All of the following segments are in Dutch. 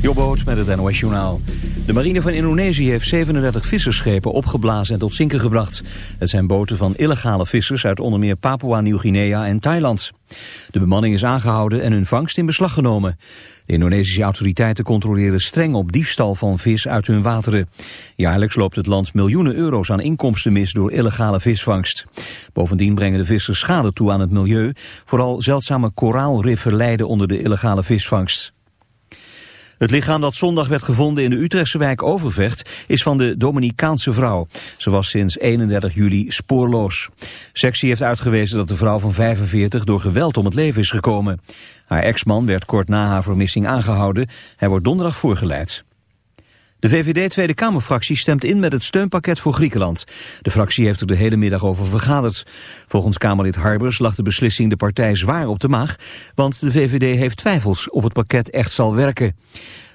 Jobboot met het NOS. De marine van Indonesië heeft 37 vissersschepen opgeblazen en tot zinken gebracht. Het zijn boten van illegale vissers uit onder meer Papua Nieuw-Guinea en Thailand. De bemanning is aangehouden en hun vangst in beslag genomen. De Indonesische autoriteiten controleren streng op diefstal van vis uit hun wateren. Jaarlijks loopt het land miljoenen euro's aan inkomsten mis door illegale visvangst. Bovendien brengen de vissers schade toe aan het milieu. Vooral zeldzame koraalriffen lijden onder de illegale visvangst. Het lichaam dat zondag werd gevonden in de Utrechtse wijk Overvecht is van de Dominicaanse vrouw. Ze was sinds 31 juli spoorloos. Sectie heeft uitgewezen dat de vrouw van 45 door geweld om het leven is gekomen. Haar ex-man werd kort na haar vermissing aangehouden. Hij wordt donderdag voorgeleid. De VVD Tweede Kamerfractie stemt in met het steunpakket voor Griekenland. De fractie heeft er de hele middag over vergaderd. Volgens Kamerlid Harbers lag de beslissing de partij zwaar op de maag... want de VVD heeft twijfels of het pakket echt zal werken.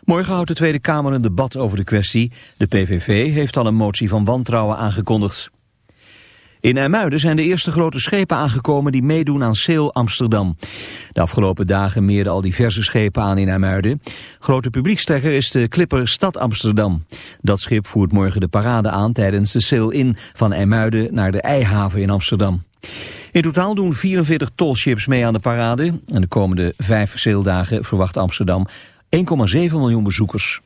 Morgen houdt de Tweede Kamer een debat over de kwestie. De PVV heeft al een motie van wantrouwen aangekondigd. In IJmuiden zijn de eerste grote schepen aangekomen die meedoen aan Sail Amsterdam. De afgelopen dagen meerden al diverse schepen aan in IJmuiden. Grote publiekstrekker is de Clipper Stad Amsterdam. Dat schip voert morgen de parade aan tijdens de Sail-In van IJmuiden naar de Eihaven in Amsterdam. In totaal doen 44 tolships mee aan de parade. En de komende vijf saildagen verwacht Amsterdam 1,7 miljoen bezoekers.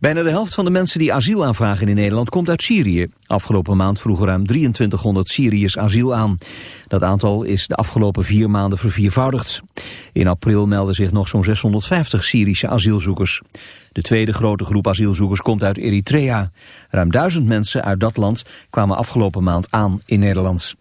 Bijna de helft van de mensen die asiel aanvragen in Nederland komt uit Syrië. Afgelopen maand vroegen ruim 2300 Syriërs asiel aan. Dat aantal is de afgelopen vier maanden verviervoudigd. In april melden zich nog zo'n 650 Syrische asielzoekers. De tweede grote groep asielzoekers komt uit Eritrea. Ruim duizend mensen uit dat land kwamen afgelopen maand aan in Nederland.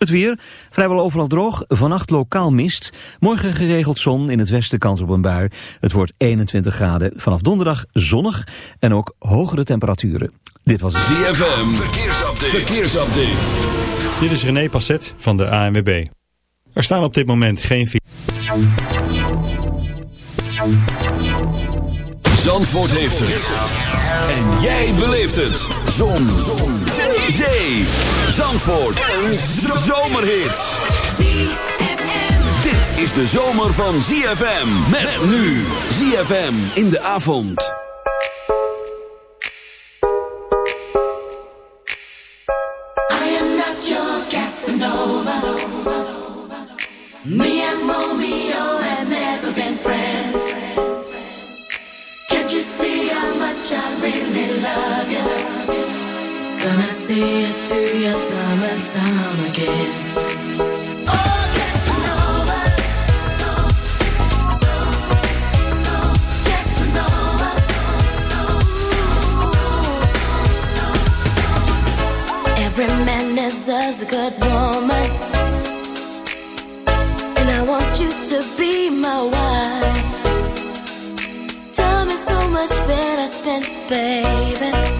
Het weer, vrijwel overal droog, vannacht lokaal mist. Morgen geregeld zon, in het westen kans op een bui. Het wordt 21 graden, vanaf donderdag zonnig en ook hogere temperaturen. Dit was het ZFM, verkeersupdate. verkeersupdate. Dit is René Passet van de ANWB. Er staan op dit moment geen... Zandvoort heeft het. En jij beleeft het. Zon. Zon. Zee. Zandvoort. Een zomerhit. Dit is de zomer van ZFM. Met nu. ZFM in de avond. I am not your Casanova. Me Gonna see it through your time and time again. Oh. Every man deserves a good woman. And I want you to be my wife. Tell me so much better spent, baby.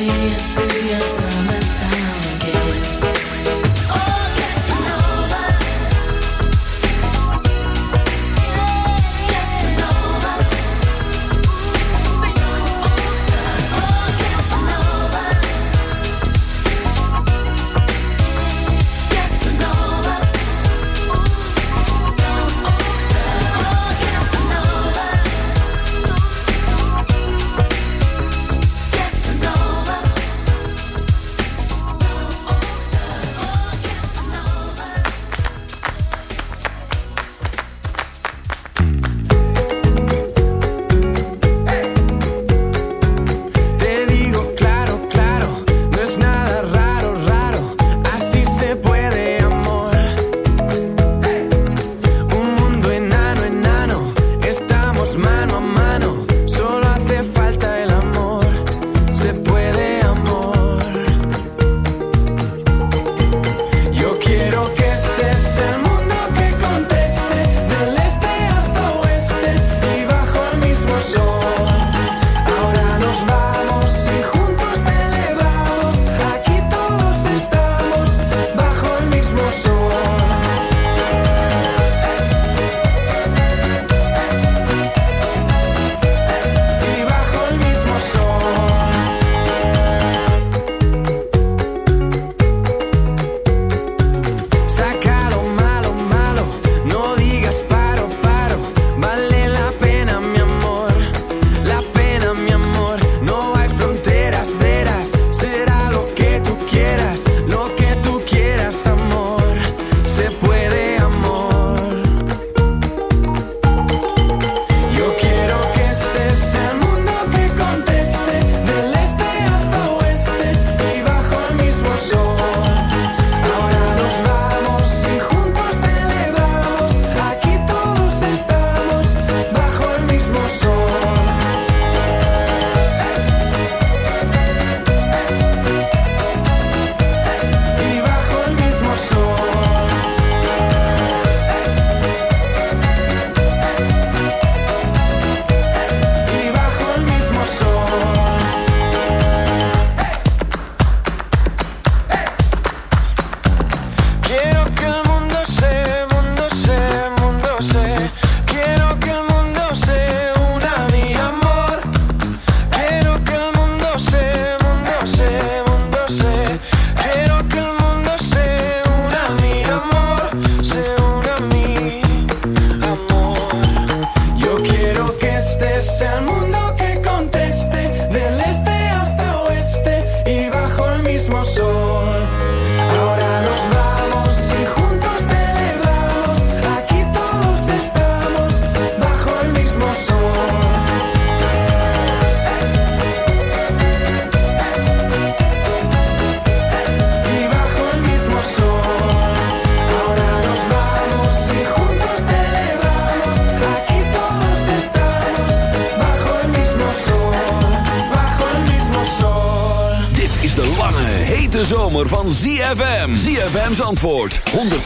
see it.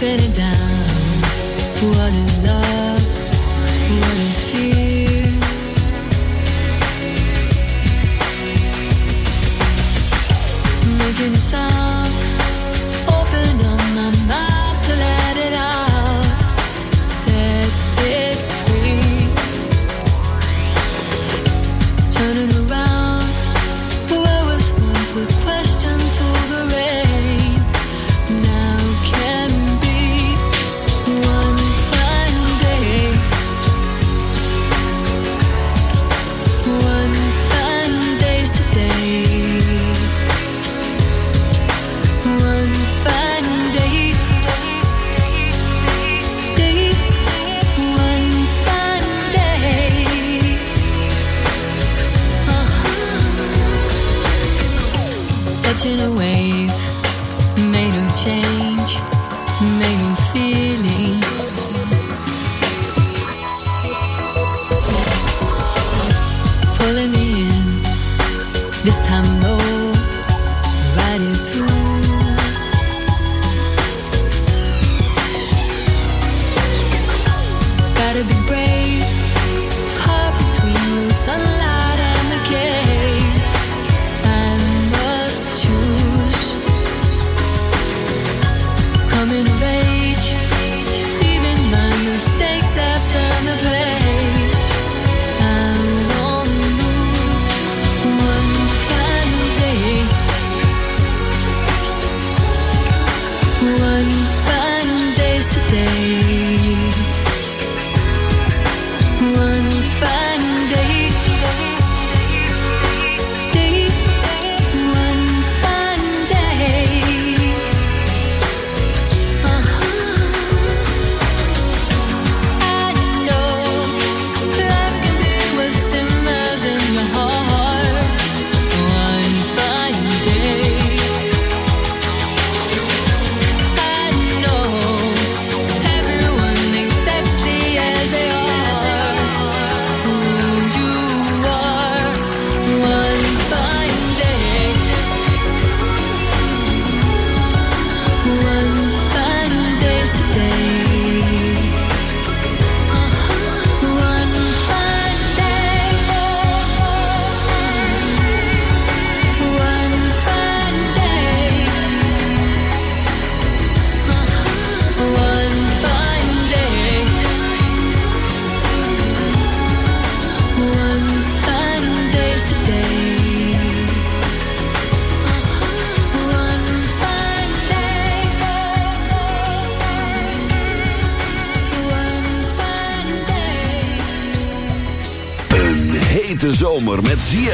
down. What is love? What is fear? Making sound.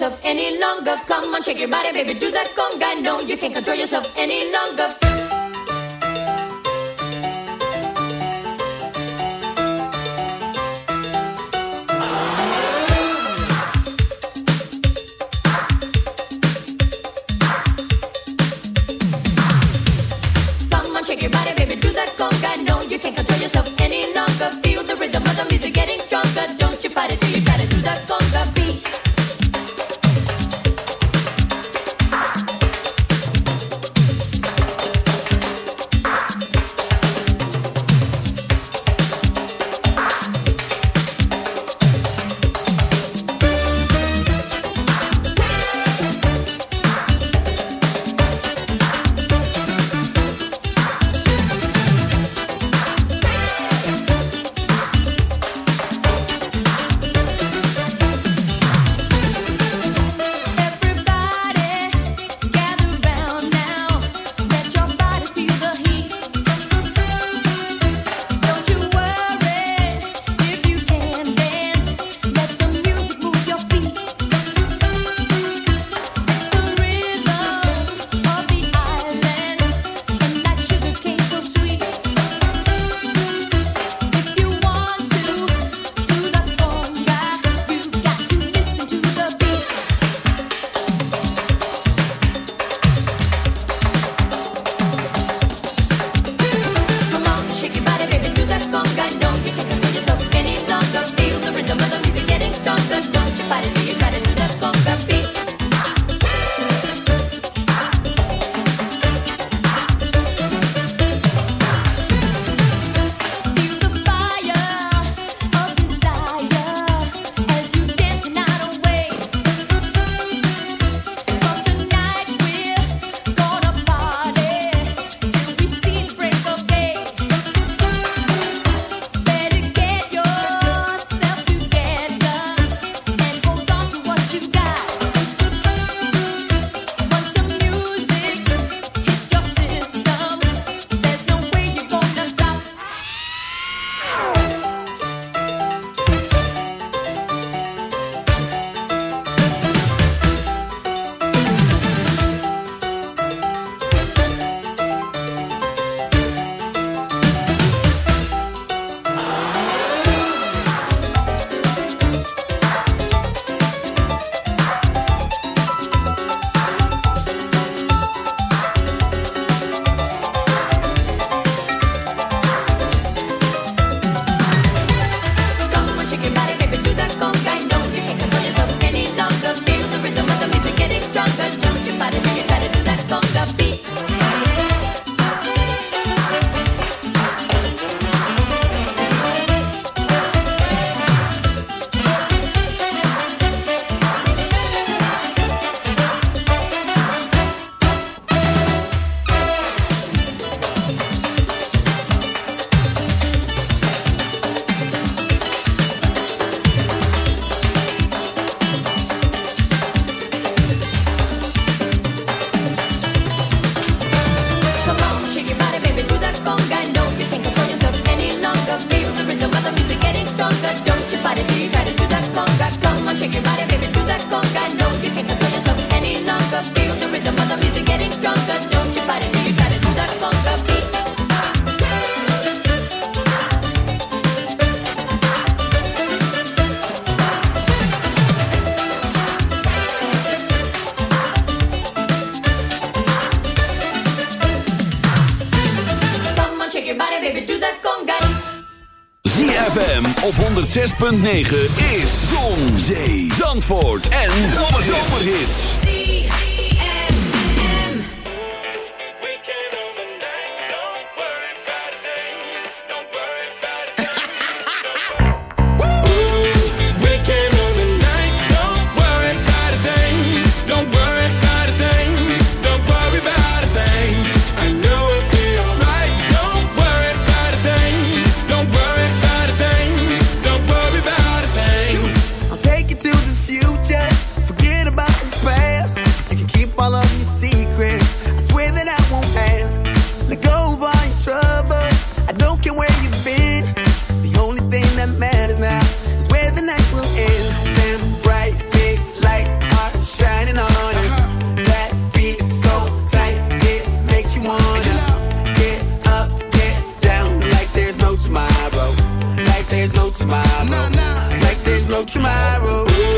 yourself any longer. Come on, shake your body, baby, do the 106.9 tomorrow.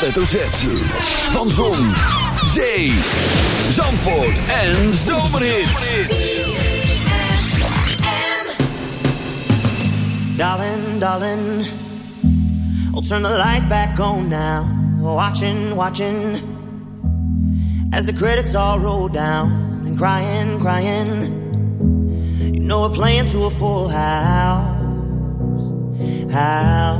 hoofdletter Z. Van Zon, Zee, Zandvoort en Zomerhits. Darling, darling, I'll turn the lights back on now. Watching, watching, as the credits all roll down. And crying, crying, you know we're playing to a full house. House.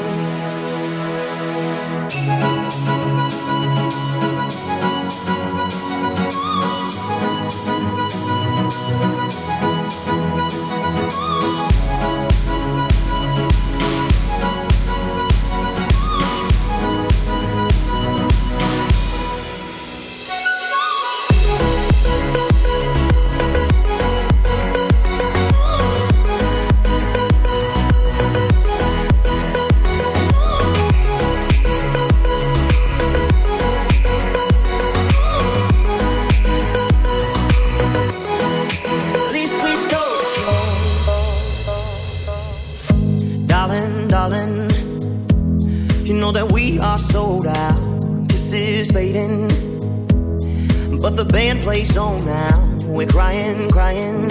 The band plays on now. We're crying, crying.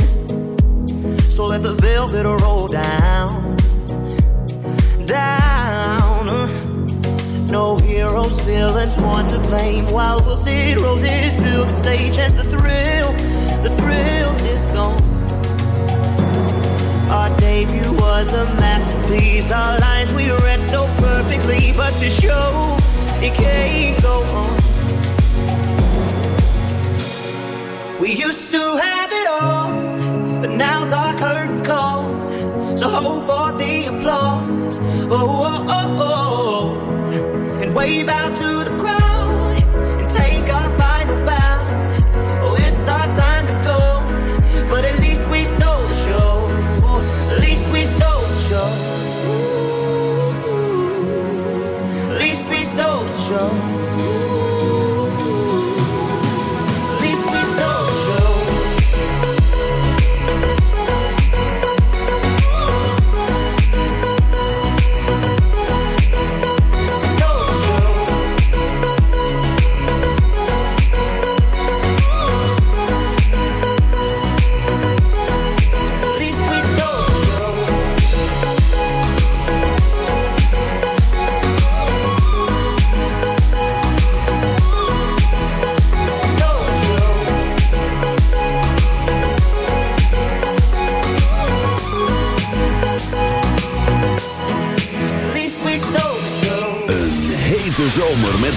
So let the velvet roll down, down. No heroes, villains, one to blame. While wilted roses fill the stage,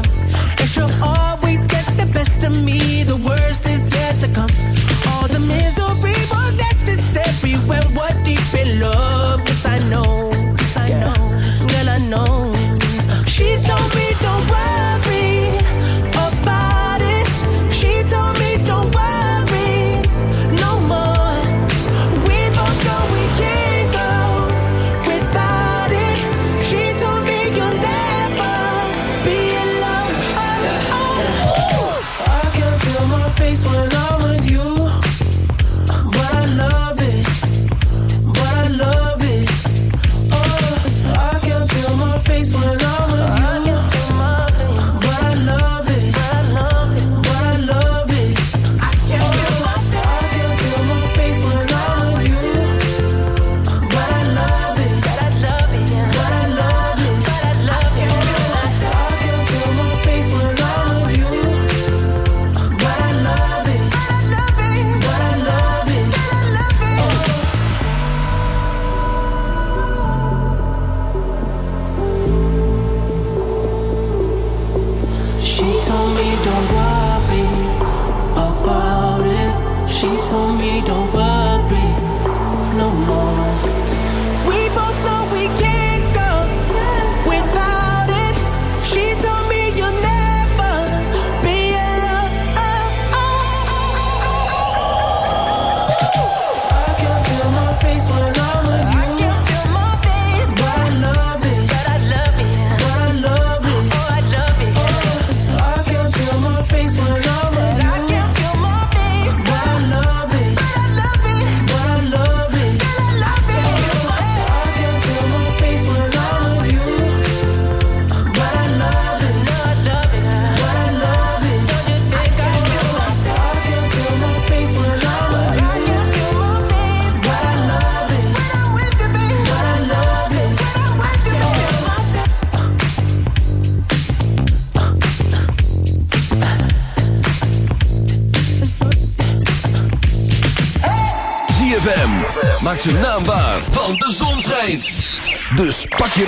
And she'll always get the best of me, the worst is yet to come. All the misery was necessary when we're deep in love, yes, I know.